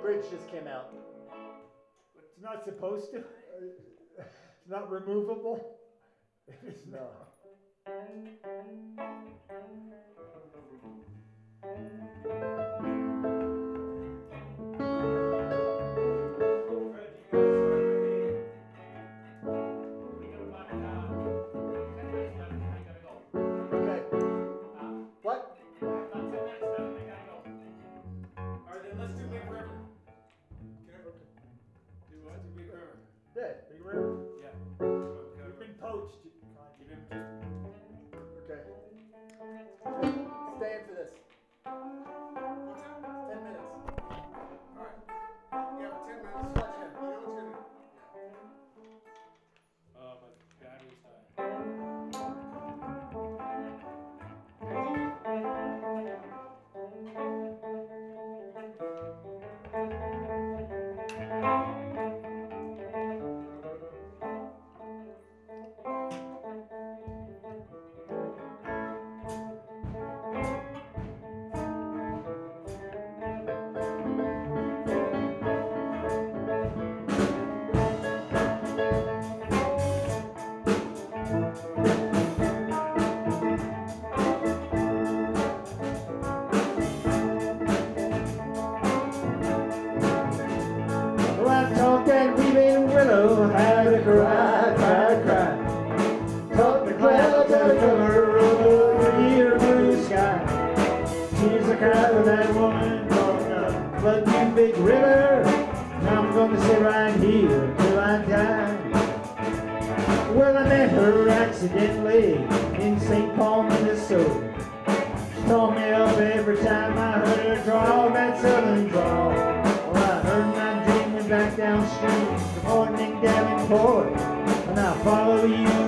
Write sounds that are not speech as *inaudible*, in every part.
bridge just came out. It's not supposed to. It's not removable. It's not. forward and I'll follow you.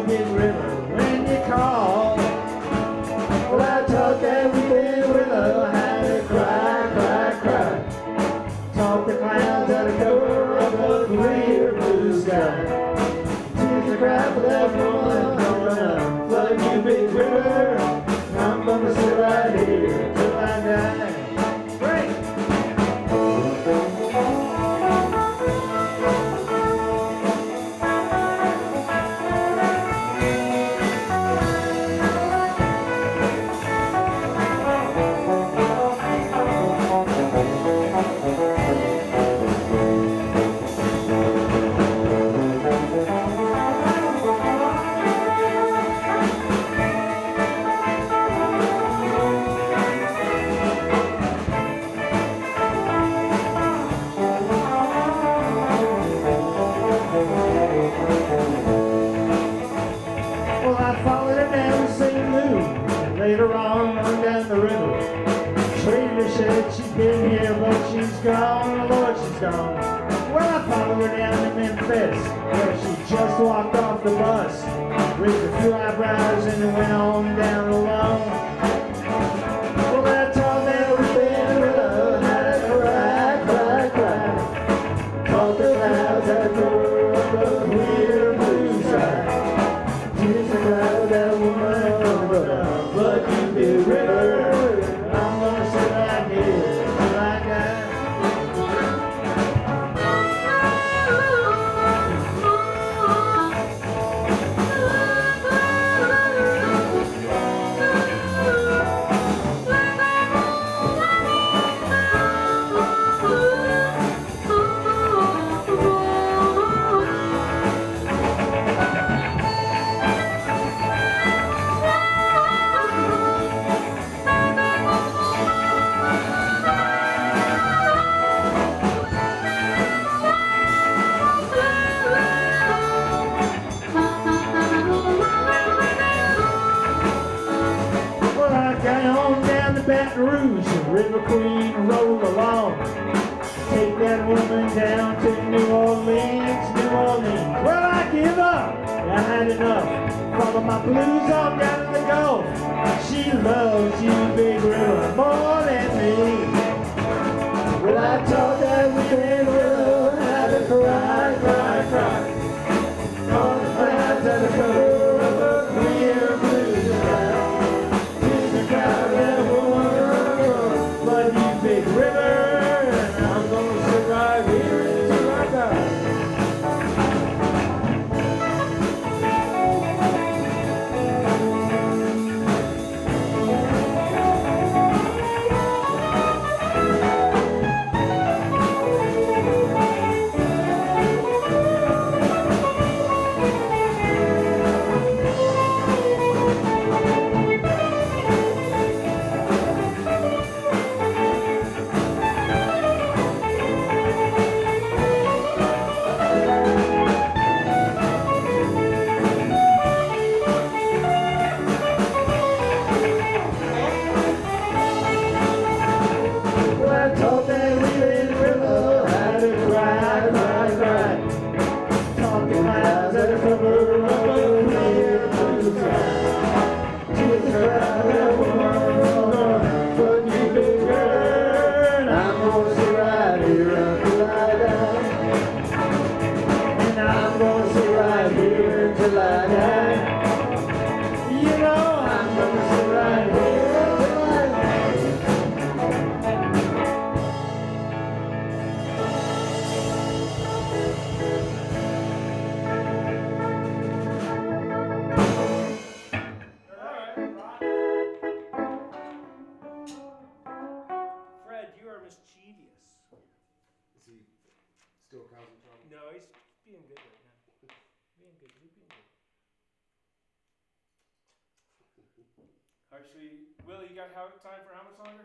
Actually, Willie, you got how, time for how much longer?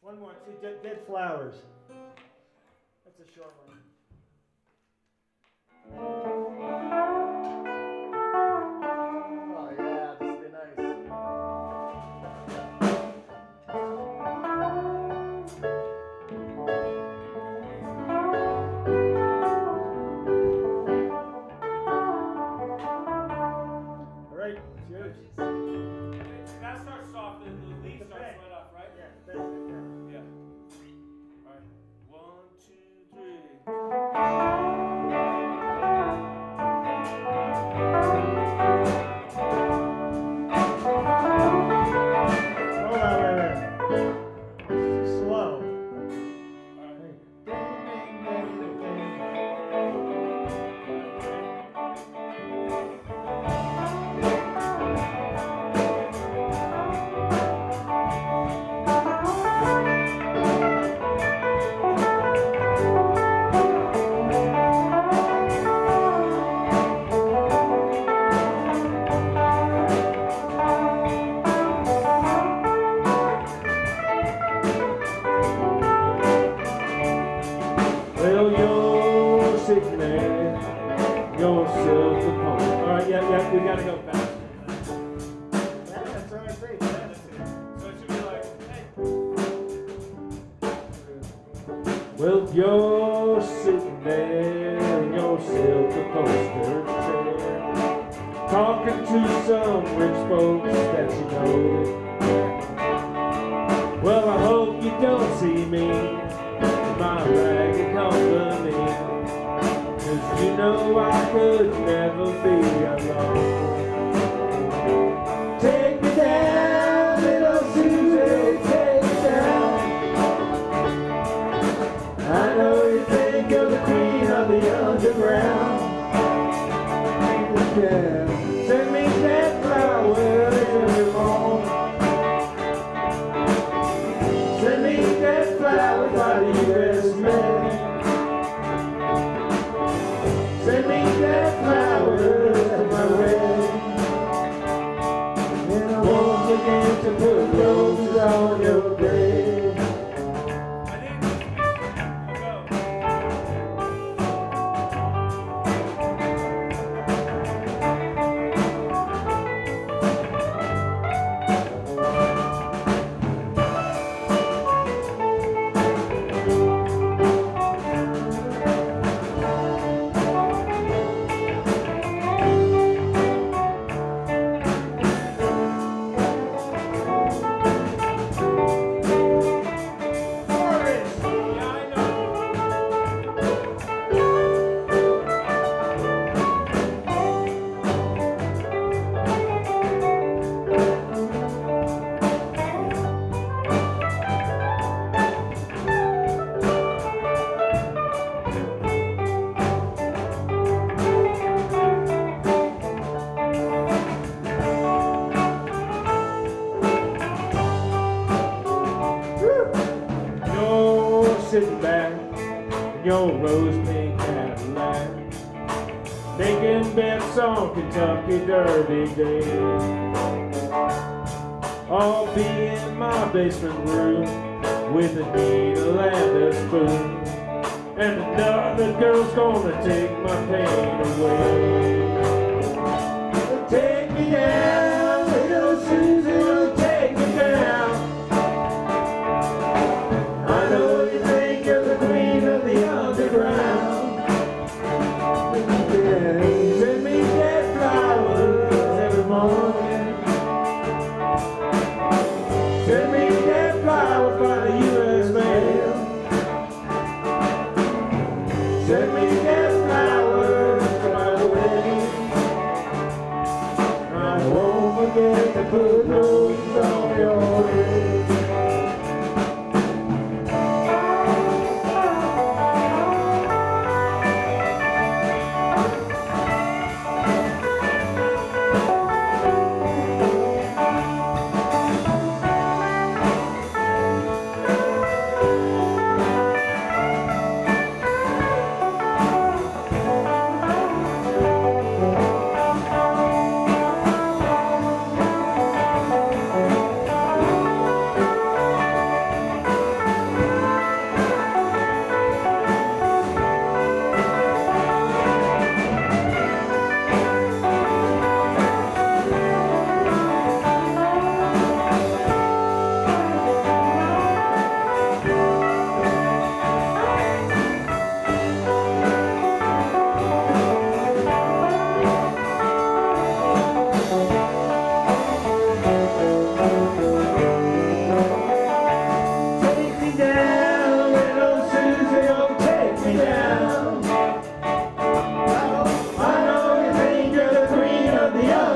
One more. See, dead, dead flowers. That's a short one. Well, you're sitting there in your silver coaster chair, talking to some rich folks that you know. Well, I hope you don't see me in my ragged company, cause you know I could never be alone. Making bets on Kentucky Derby Day. I'll be in my basement room with a needle and a spoon. And another girl's gonna take my pain away. Take me down.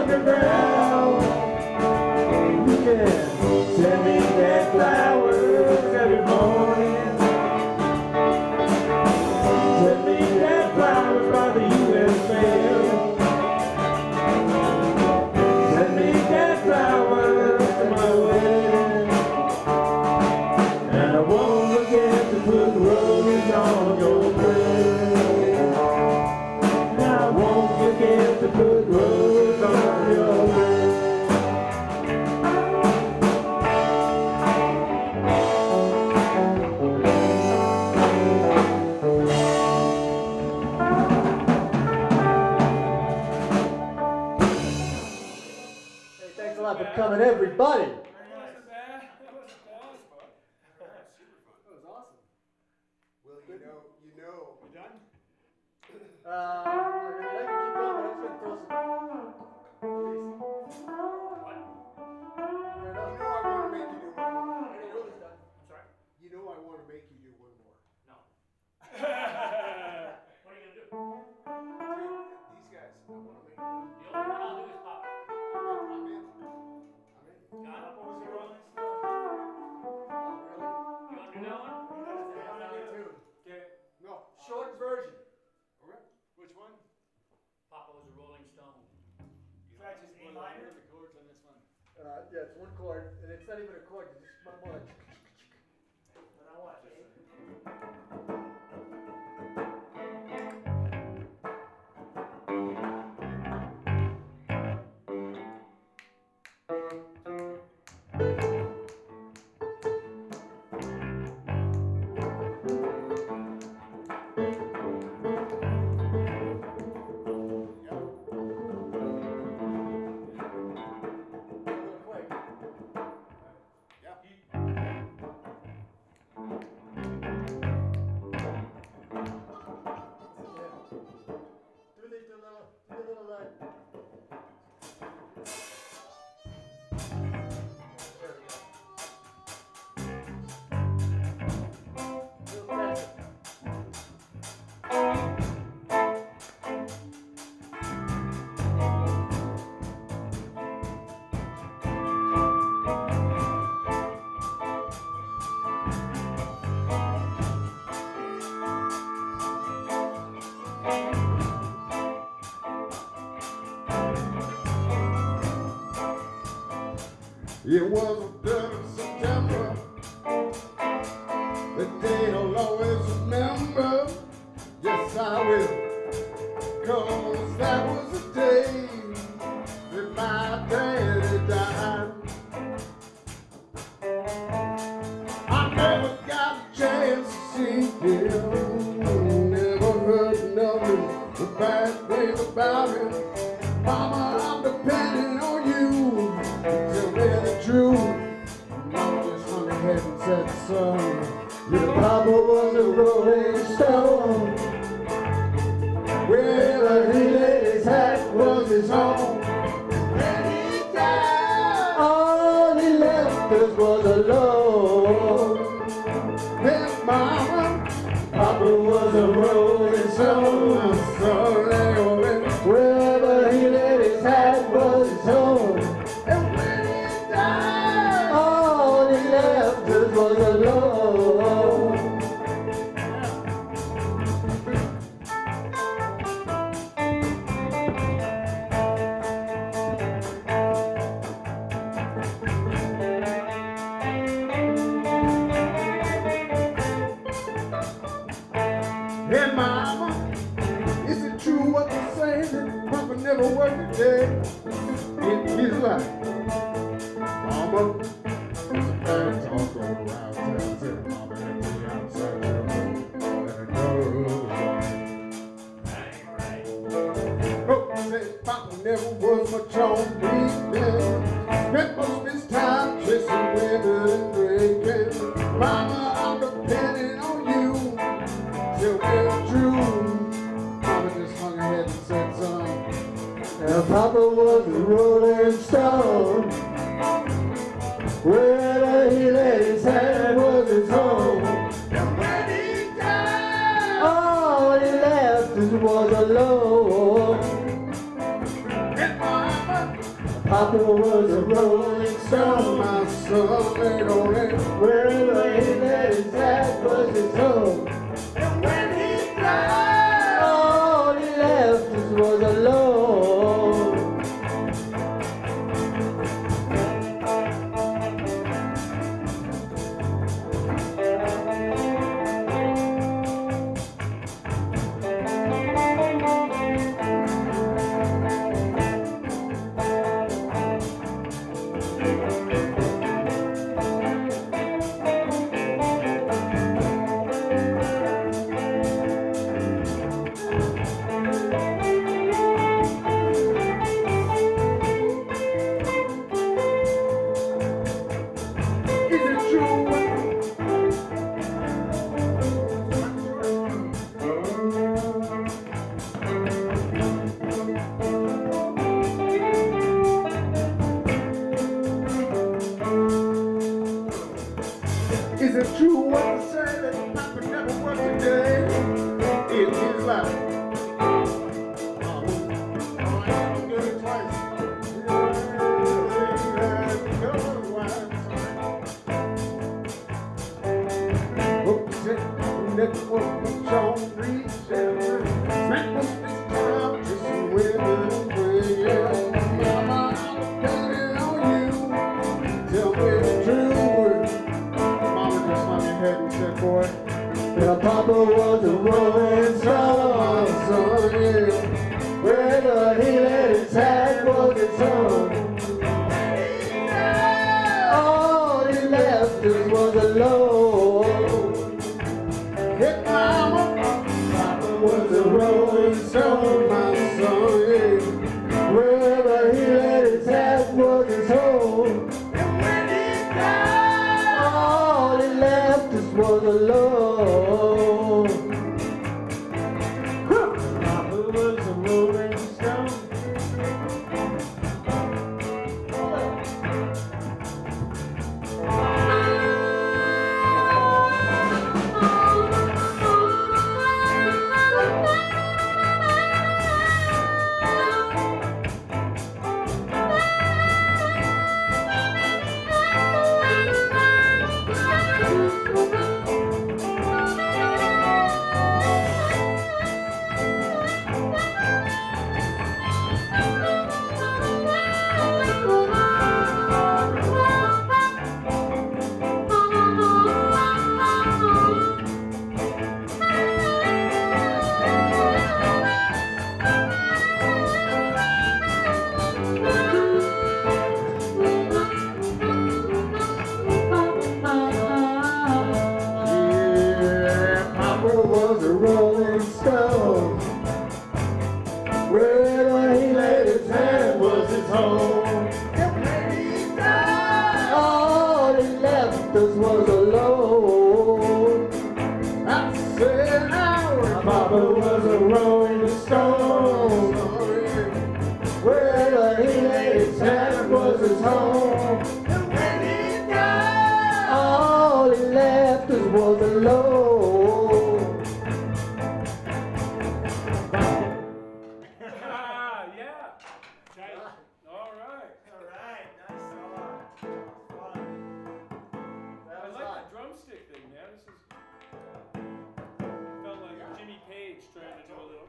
the coming, everybody. That was awesome. Well, you know, you know. *clears throat* Uh, Uh, yeah, it's one chord, and it's not even a chord. It's just my like. It was a of September. is on. And mama, is it true what they say that Papa never worked a day in his life? 왜 All he left was Papa was a rolling stone, my. Wherever he laid his head was his home.